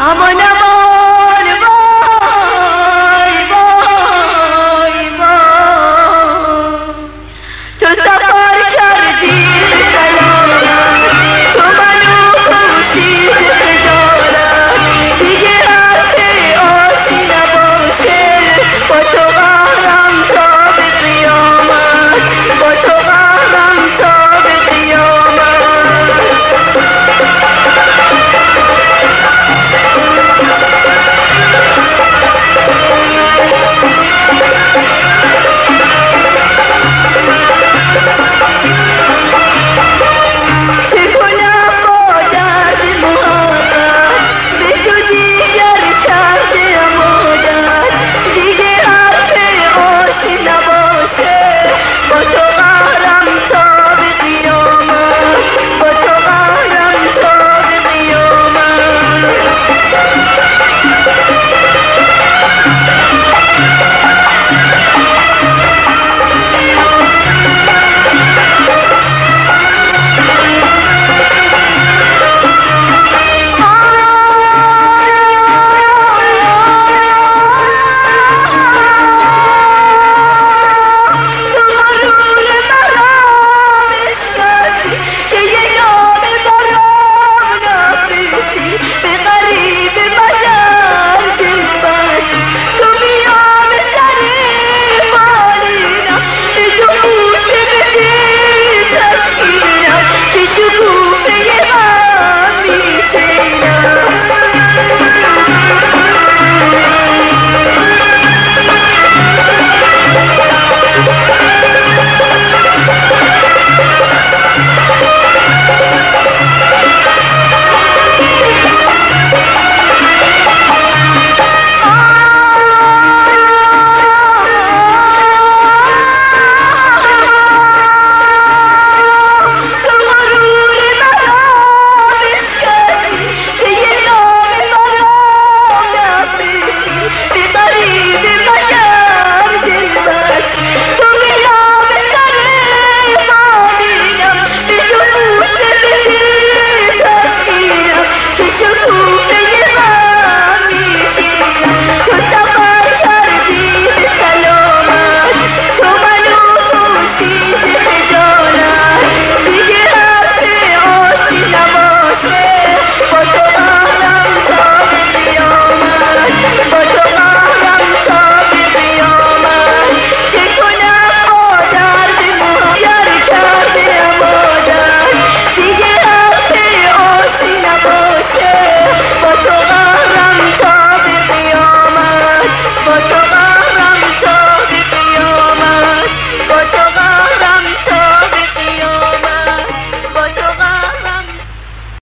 अमन